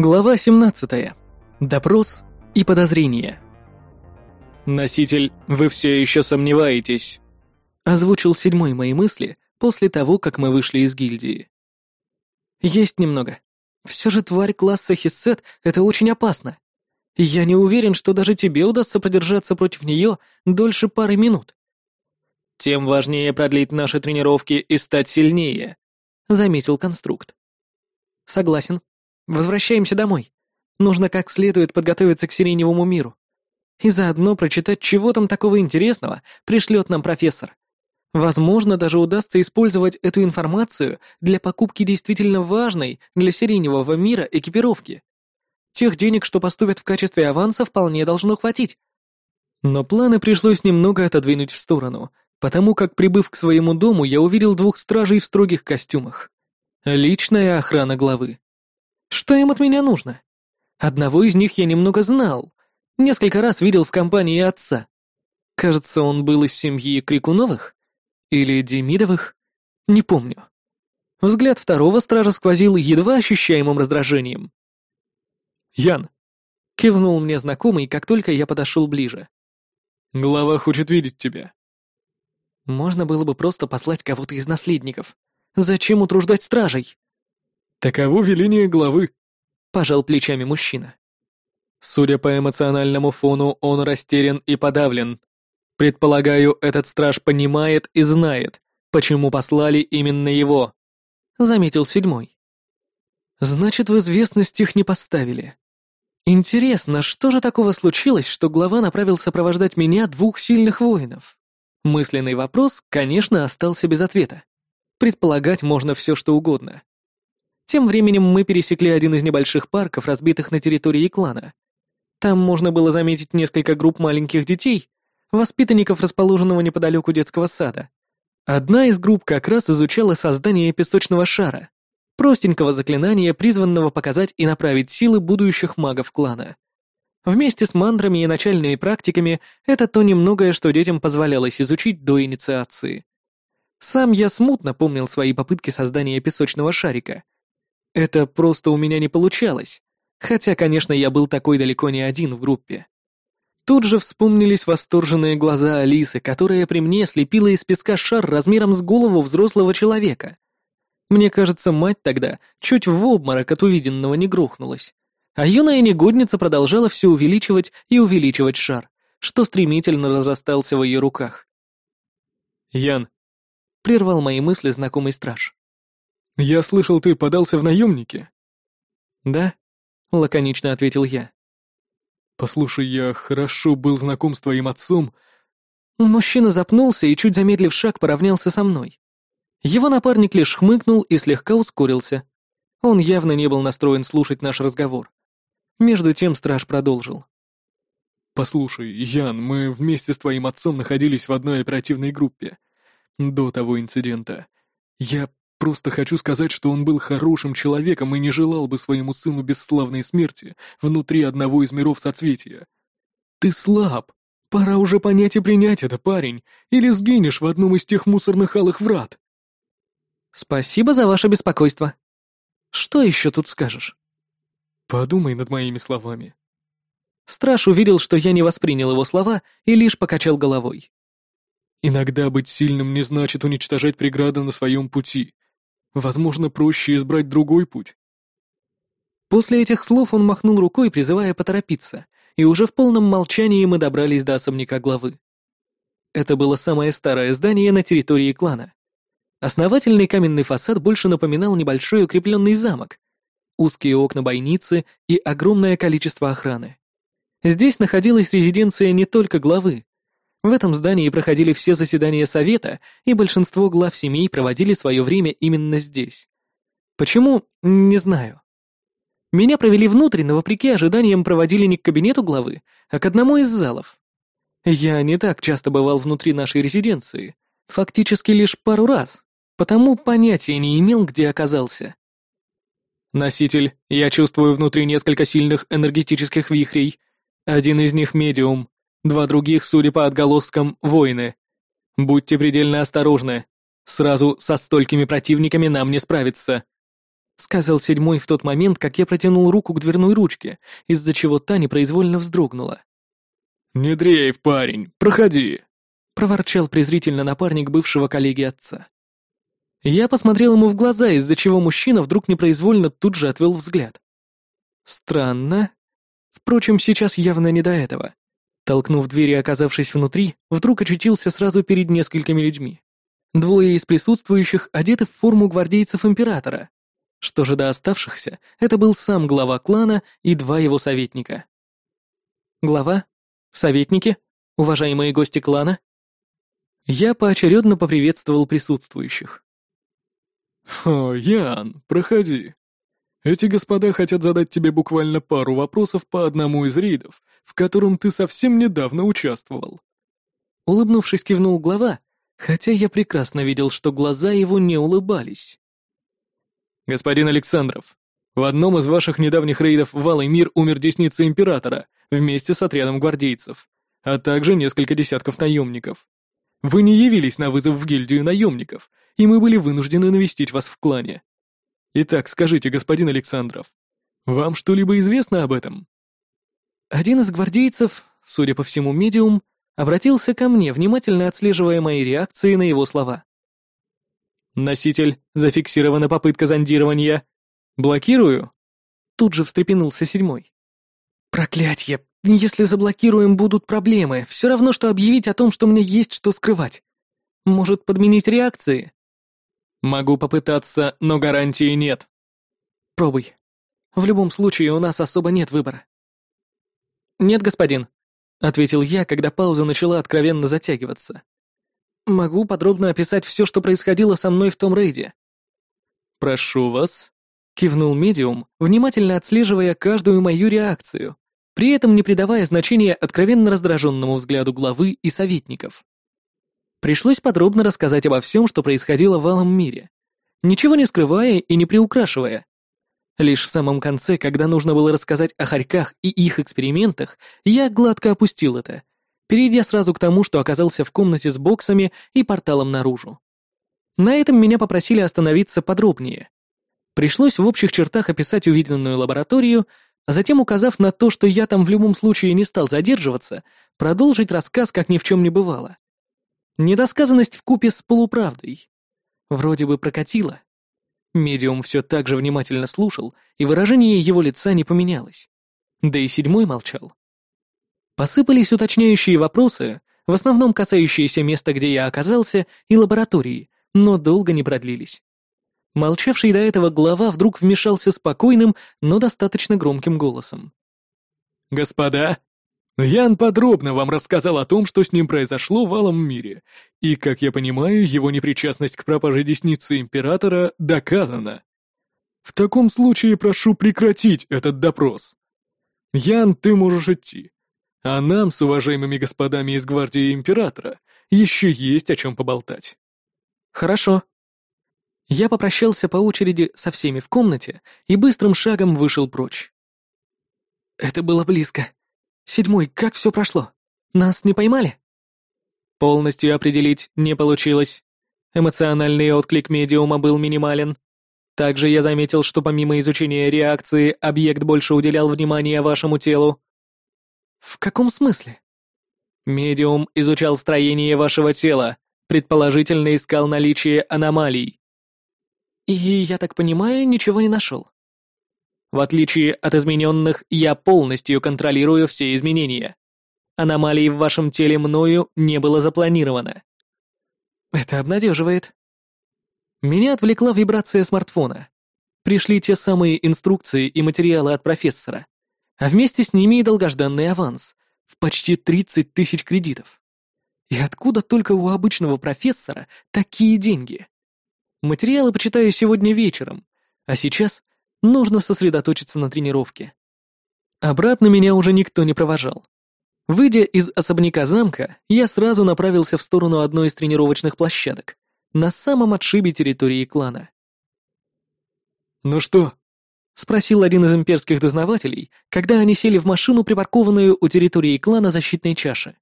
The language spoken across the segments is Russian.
Глава 17. Допрос и подозрения. «Носитель, вы все еще сомневаетесь», — озвучил седьмой мои мысли после того, как мы вышли из гильдии. «Есть немного. Все же тварь класса Хиссет — это очень опасно. Я не уверен, что даже тебе удастся продержаться против нее дольше пары минут». «Тем важнее продлить наши тренировки и стать сильнее», — заметил конструкт. «Согласен», Возвращаемся домой. Нужно как следует подготовиться к сиреневому миру. И заодно прочитать, чего там такого интересного пришлет нам профессор. Возможно, даже удастся использовать эту информацию для покупки действительно важной для сиреневого мира экипировки. Тех денег, что поступят в качестве аванса, вполне должно хватить. Но планы пришлось немного отодвинуть в сторону, потому как, прибыв к своему дому, я увидел двух стражей в строгих костюмах. Личная охрана главы. Что им от меня нужно? Одного из них я немного знал. Несколько раз видел в компании отца. Кажется, он был из семьи Крикуновых? Или Демидовых? Не помню. Взгляд второго стража сквозил едва ощущаемым раздражением. «Ян!» — кивнул мне знакомый, как только я подошел ближе. «Глава хочет видеть тебя». Можно было бы просто послать кого-то из наследников. Зачем утруждать стражей? «Таково веление главы», — пожал плечами мужчина. Судя по эмоциональному фону, он растерян и подавлен. Предполагаю, этот страж понимает и знает, почему послали именно его, — заметил седьмой. Значит, в известность их не поставили. Интересно, что же такого случилось, что глава направил сопровождать меня двух сильных воинов? Мысленный вопрос, конечно, остался без ответа. Предполагать можно все, что угодно. Тем временем мы пересекли один из небольших парков, разбитых на территории клана. Там можно было заметить несколько групп маленьких детей, воспитанников расположенного неподалеку детского сада. Одна из групп как раз изучала создание песочного шара, простенького заклинания, призванного показать и направить силы будущих магов клана. Вместе с мантрами и начальными практиками это то немногое, что детям позволялось изучить до инициации. Сам я смутно помнил свои попытки создания песочного шарика — это просто у меня не получалось. Хотя, конечно, я был такой далеко не один в группе. Тут же вспомнились восторженные глаза Алисы, которая при мне слепила из песка шар размером с голову взрослого человека. Мне кажется, мать тогда чуть в обморок от увиденного не грохнулась. А юная негодница продолжала все увеличивать и увеличивать шар, что стремительно разрастался в ее руках. «Ян», — прервал мои мысли знакомый страж. «Я слышал, ты подался в наемники?» «Да», — лаконично ответил я. «Послушай, я хорошо был знаком с твоим отцом». Мужчина запнулся и, чуть замедлив шаг, поравнялся со мной. Его напарник лишь хмыкнул и слегка ускорился. Он явно не был настроен слушать наш разговор. Между тем страж продолжил. «Послушай, Ян, мы вместе с твоим отцом находились в одной оперативной группе. До того инцидента. Я Просто хочу сказать, что он был хорошим человеком и не желал бы своему сыну бесславной смерти внутри одного из миров соцветия. Ты слаб. Пора уже понять и принять это, парень, или сгинешь в одном из тех мусорных алых врат. Спасибо за ваше беспокойство. Что еще тут скажешь? Подумай над моими словами. Страж увидел, что я не воспринял его слова и лишь покачал головой. Иногда быть сильным не значит уничтожать преграды на своем пути. Возможно, проще избрать другой путь. После этих слов он махнул рукой, призывая поторопиться, и уже в полном молчании мы добрались до особняка главы. Это было самое старое здание на территории клана. Основательный каменный фасад больше напоминал небольшой укрепленный замок, узкие окна бойницы и огромное количество охраны. Здесь находилась резиденция не только главы, в этом здании проходили все заседания совета, и большинство глав семей проводили свое время именно здесь. Почему? Не знаю. Меня провели внутрь, но вопреки ожиданиям проводили не к кабинету главы, а к одному из залов. Я не так часто бывал внутри нашей резиденции, фактически лишь пару раз, потому понятия не имел, где оказался. «Носитель, я чувствую внутри несколько сильных энергетических вихрей. Один из них — медиум, Два других, судя по отголоскам, воины. Будьте предельно осторожны. Сразу со столькими противниками нам не справиться. сказал седьмой в тот момент, как я протянул руку к дверной ручке, из-за чего та непроизвольно вздрогнула. «Не дрейф, парень, проходи!» — проворчал презрительно напарник бывшего коллеги отца. Я посмотрел ему в глаза, из-за чего мужчина вдруг непроизвольно тут же отвел взгляд. Странно. Впрочем, сейчас явно не до этого. Толкнув дверь и оказавшись внутри, вдруг очутился сразу перед несколькими людьми. Двое из присутствующих одеты в форму гвардейцев императора. Что же до оставшихся, это был сам глава клана и два его советника. Глава? Советники? Уважаемые гости клана? Я поочередно поприветствовал присутствующих. «О, Ян, проходи. Эти господа хотят задать тебе буквально пару вопросов по одному из рейдов, в котором ты совсем недавно участвовал». Улыбнувшись, кивнул глава, хотя я прекрасно видел, что глаза его не улыбались. «Господин Александров, в одном из ваших недавних рейдов в Алый мир умер десница Императора вместе с отрядом гвардейцев, а также несколько десятков наемников. Вы не явились на вызов в гильдию наемников, и мы были вынуждены навестить вас в клане. Итак, скажите, господин Александров, вам что-либо известно об этом?» Один из гвардейцев, судя по всему медиум, обратился ко мне, внимательно отслеживая мои реакции на его слова. «Носитель, зафиксирована попытка зондирования. Блокирую?» Тут же встрепенулся седьмой. «Проклятье! Если заблокируем, будут проблемы. Все равно, что объявить о том, что мне есть что скрывать. Может, подменить реакции?» «Могу попытаться, но гарантии нет». «Пробуй. В любом случае, у нас особо нет выбора». «Нет, господин», — ответил я, когда пауза начала откровенно затягиваться. «Могу подробно описать все, что происходило со мной в том рейде». «Прошу вас», — кивнул медиум, внимательно отслеживая каждую мою реакцию, при этом не придавая значения откровенно раздраженному взгляду главы и советников. Пришлось подробно рассказать обо всем, что происходило в алом мире, ничего не скрывая и не приукрашивая. Лишь в самом конце, когда нужно было рассказать о хорьках и их экспериментах, я гладко опустил это, перейдя сразу к тому, что оказался в комнате с боксами и порталом наружу. На этом меня попросили остановиться подробнее. Пришлось в общих чертах описать увиденную лабораторию, а затем, указав на то, что я там в любом случае не стал задерживаться, продолжить рассказ, как ни в чем не бывало. Недосказанность вкупе с полуправдой. Вроде бы прокатило. Медиум все так же внимательно слушал, и выражение его лица не поменялось. Да и седьмой молчал. Посыпались уточняющие вопросы, в основном касающиеся места, где я оказался, и лаборатории, но долго не продлились. Молчавший до этого глава вдруг вмешался спокойным, но достаточно громким голосом. «Господа, Ян подробно вам рассказал о том, что с ним произошло в Алом мире, и, как я понимаю, его непричастность к пропаже десницы Императора доказана. В таком случае прошу прекратить этот допрос. Ян, ты можешь идти. А нам с уважаемыми господами из Гвардии Императора еще есть о чем поболтать. Хорошо. Я попрощался по очереди со всеми в комнате и быстрым шагом вышел прочь. Это было близко. Седьмой, как все прошло? Нас не поймали?» Полностью определить не получилось. Эмоциональный отклик медиума был минимален. Также я заметил, что помимо изучения реакции, объект больше уделял внимание вашему телу. В каком смысле? Медиум изучал строение вашего тела, предположительно искал наличие аномалий. И, я так понимаю, ничего не нашел. В отличие от измененных, я полностью контролирую все изменения. Аномалий в вашем теле мною не было запланировано. Это обнадеживает. Меня отвлекла вибрация смартфона. Пришли те самые инструкции и материалы от профессора, а вместе с ними и долгожданный аванс в почти 30 тысяч кредитов. И откуда только у обычного профессора такие деньги? Материалы почитаю сегодня вечером, а сейчас Нужно сосредоточиться на тренировке. Обратно меня уже никто не провожал. Выйдя из особняка замка, я сразу направился в сторону одной из тренировочных площадок, на самом отшибе территории клана. «Ну что?» — спросил один из имперских дознавателей, когда они сели в машину, припаркованную у территории клана защитной чаши.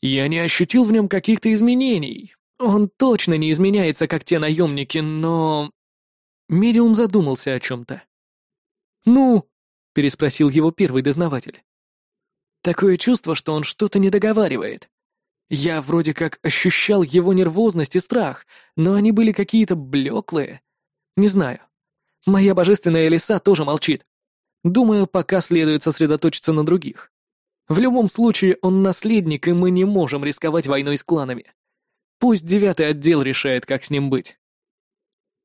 «Я не ощутил в нем каких-то изменений. Он точно не изменяется, как те наемники, но...» медиум задумался о чем-то. «Ну?» — переспросил его первый дознаватель. «Такое чувство, что он что-то не договаривает. Я вроде как ощущал его нервозность и страх, но они были какие-то блеклые. Не знаю. Моя божественная лиса тоже молчит. Думаю, пока следует сосредоточиться на других. В любом случае, он наследник, и мы не можем рисковать войной с кланами. Пусть девятый отдел решает, как с ним быть.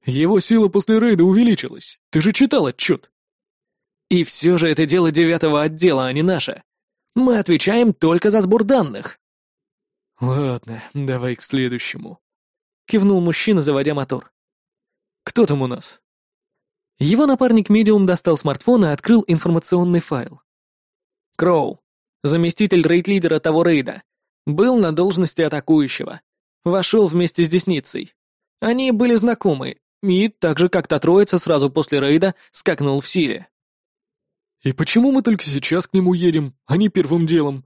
Его сила после рейда увеличилась. Ты же читал отчет. И все же это дело девятого отдела, а не наше. Мы отвечаем только за сбор данных. Ладно, давай к следующему. Кивнул мужчина, заводя мотор. Кто там у нас? Его напарник-медиум достал смартфон и открыл информационный файл. Кроу, заместитель рейд-лидера того рейда, был на должности атакующего. Вошел вместе с Десницей. Они были знакомы, и так же, как та троица сразу после рейда скакнул в силе. «И почему мы только сейчас к нему едем, а не первым делом?»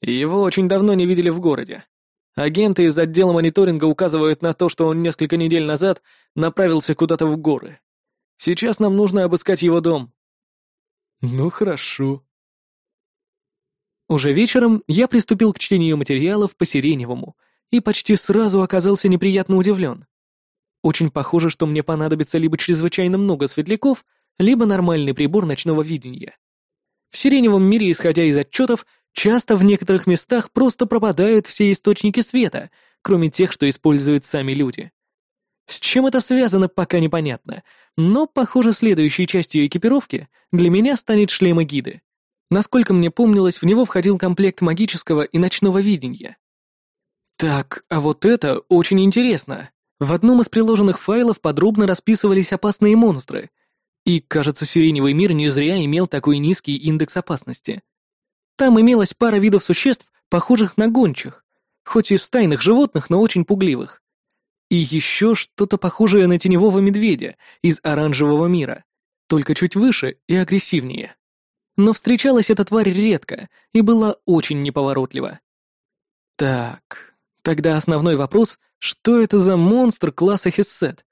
Его очень давно не видели в городе. Агенты из отдела мониторинга указывают на то, что он несколько недель назад направился куда-то в горы. Сейчас нам нужно обыскать его дом. Ну хорошо. Уже вечером я приступил к чтению материалов по Сиреневому и почти сразу оказался неприятно удивлен. Очень похоже, что мне понадобится либо чрезвычайно много светляков, либо нормальный прибор ночного видения. В Сиреневом мире, исходя из отчетов, часто в некоторых местах просто пропадают все источники света, кроме тех, что используют сами люди. С чем это связано, пока непонятно, но, похоже, следующей частью экипировки для меня станет шлема гиды. Насколько мне помнилось, в него входил комплект магического и ночного видения. Так, а вот это очень интересно. В одном из приложенных файлов подробно расписывались опасные монстры. И, кажется, Сиреневый мир не зря имел такой низкий индекс опасности. Там имелась пара видов существ, похожих на гончих, хоть и стайных животных, но очень пугливых. И еще что-то похожее на теневого медведя из оранжевого мира, только чуть выше и агрессивнее. Но встречалась эта тварь редко и была очень неповоротлива. Так, тогда основной вопрос что это за монстр класса Хессет?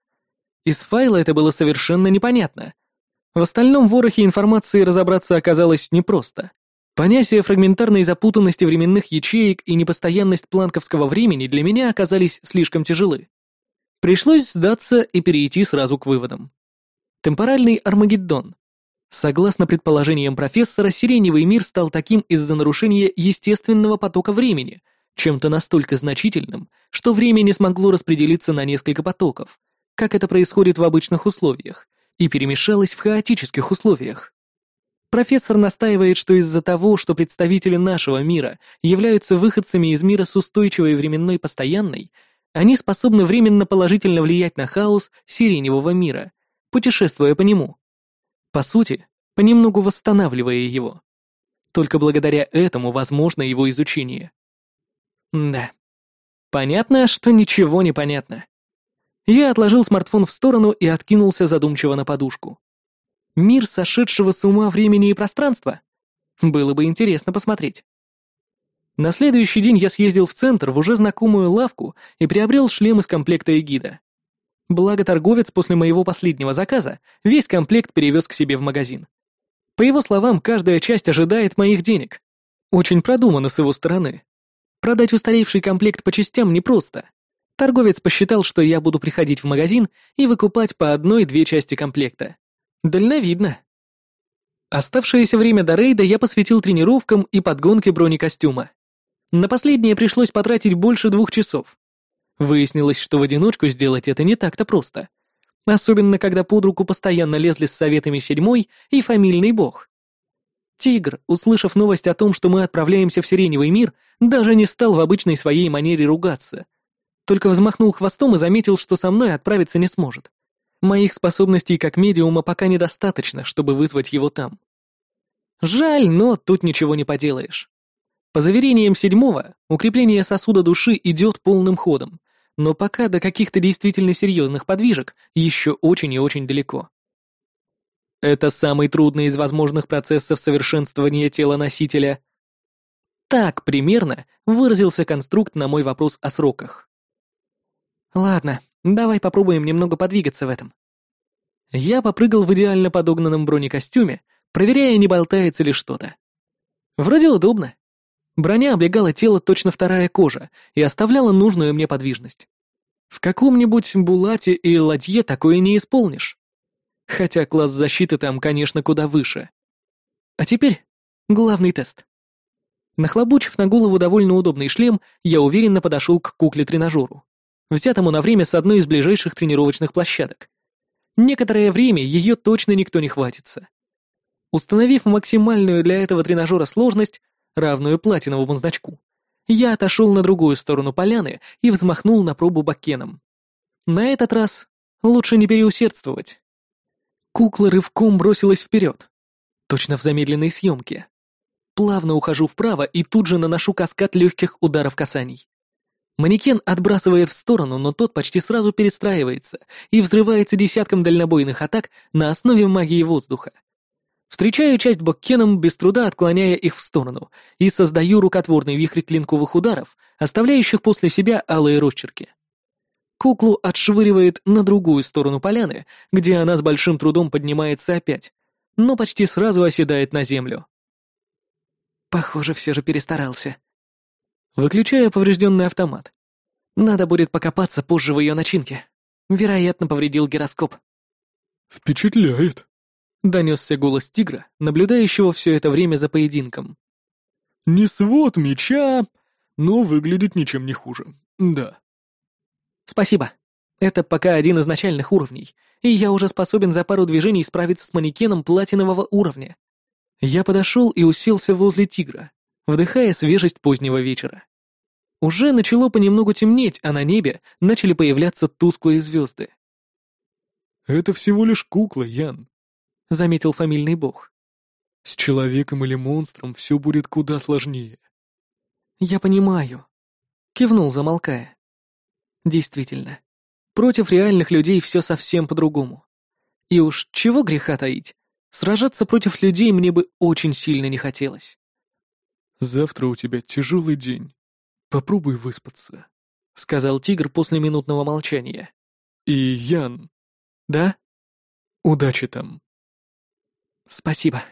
Из файла это было совершенно непонятно. В остальном ворохе информации разобраться оказалось непросто. Понятия фрагментарной запутанности временных ячеек и непостоянность планковского времени для меня оказались слишком тяжелы. Пришлось сдаться и перейти сразу к выводам. Темпоральный Армагеддон. Согласно предположениям профессора, сиреневый мир стал таким из-за нарушения естественного потока времени — чем-то настолько значительным, что время не смогло распределиться на несколько потоков, как это происходит в обычных условиях, и перемешалось в хаотических условиях. Профессор настаивает, что из-за того, что представители нашего мира являются выходцами из мира с устойчивой временной постоянной, они способны временно положительно влиять на хаос сиреневого мира, путешествуя по нему. По сути, понемногу восстанавливая его. Только благодаря этому возможно его изучение. Да. Понятно, что ничего не понятно. Я отложил смартфон в сторону и откинулся задумчиво на подушку. Мир сошедшего с ума времени и пространства? Было бы интересно посмотреть. На следующий день я съездил в центр в уже знакомую лавку и приобрел шлем из комплекта эгида. Благо торговец после моего последнего заказа весь комплект перевез к себе в магазин. По его словам, каждая часть ожидает моих денег. Очень продумано с его стороны. Продать устаревший комплект по частям непросто. Торговец посчитал, что я буду приходить в магазин и выкупать по одной-две части комплекта. Дальновидно. Оставшееся время до рейда я посвятил тренировкам и подгонке бронекостюма. На последнее пришлось потратить больше двух часов. Выяснилось, что в одиночку сделать это не так-то просто. Особенно, когда под руку постоянно лезли с советами седьмой и фамильный бог. Тигр, услышав новость о том, что мы отправляемся в Сиреневый мир, даже не стал в обычной своей манере ругаться. Только взмахнул хвостом и заметил, что со мной отправиться не сможет. Моих способностей как медиума пока недостаточно, чтобы вызвать его там. Жаль, но тут ничего не поделаешь. По заверениям седьмого, укрепление сосуда души идет полным ходом, но пока до каких-то действительно серьезных подвижек еще очень и очень далеко. Это самый трудный из возможных процессов совершенствования тела носителя. Так примерно выразился конструкт на мой вопрос о сроках. Ладно, давай попробуем немного подвигаться в этом. Я попрыгал в идеально подогнанном бронекостюме, проверяя, не болтается ли что-то. Вроде удобно. Броня облегала тело точно вторая кожа и оставляла нужную мне подвижность. В каком-нибудь Булате и Ладье такое не исполнишь. Хотя класс защиты там, конечно, куда выше. А теперь главный тест. Нахлобучив на голову довольно удобный шлем, я уверенно подошел к кукле-тренажеру, взятому на время с одной из ближайших тренировочных площадок. Некоторое время ее точно никто не хватится. Установив максимальную для этого тренажера сложность, равную платиновому значку, я отошел на другую сторону поляны и взмахнул на пробу бакеном. На этот раз лучше не переусердствовать. Кукла рывком бросилась вперед, точно в замедленной съемке. Плавно ухожу вправо и тут же наношу каскад легких ударов касаний. Манекен отбрасывает в сторону, но тот почти сразу перестраивается и взрывается десятком дальнобойных атак на основе магии воздуха. Встречаю часть боккеном, без труда отклоняя их в сторону, и создаю рукотворный вихрь клинковых ударов, оставляющих после себя алые росчерки. Куклу отшвыривает на другую сторону поляны, где она с большим трудом поднимается опять, но почти сразу оседает на землю. Похоже, все же перестарался. Выключаю поврежденный автомат. Надо будет покопаться позже в ее начинке. Вероятно, повредил гироскоп. «Впечатляет», — донесся голос тигра, наблюдающего все это время за поединком. «Не свод меча, но выглядит ничем не хуже. Да». «Спасибо. Это пока один из начальных уровней, и я уже способен за пару движений справиться с манекеном платинового уровня. Я подошел и уселся возле тигра, вдыхая свежесть позднего вечера. Уже начало понемногу темнеть, а на небе начали появляться тусклые звезды. «Это всего лишь кукла, Ян», — заметил фамильный бог. «С человеком или монстром все будет куда сложнее». «Я понимаю», — кивнул, замолкая. «Действительно, против реальных людей все совсем по-другому. И уж чего греха таить, Сражаться против людей мне бы очень сильно не хотелось. «Завтра у тебя тяжелый день. Попробуй выспаться», — сказал тигр после минутного молчания. «И Ян...» «Да?» «Удачи там». «Спасибо».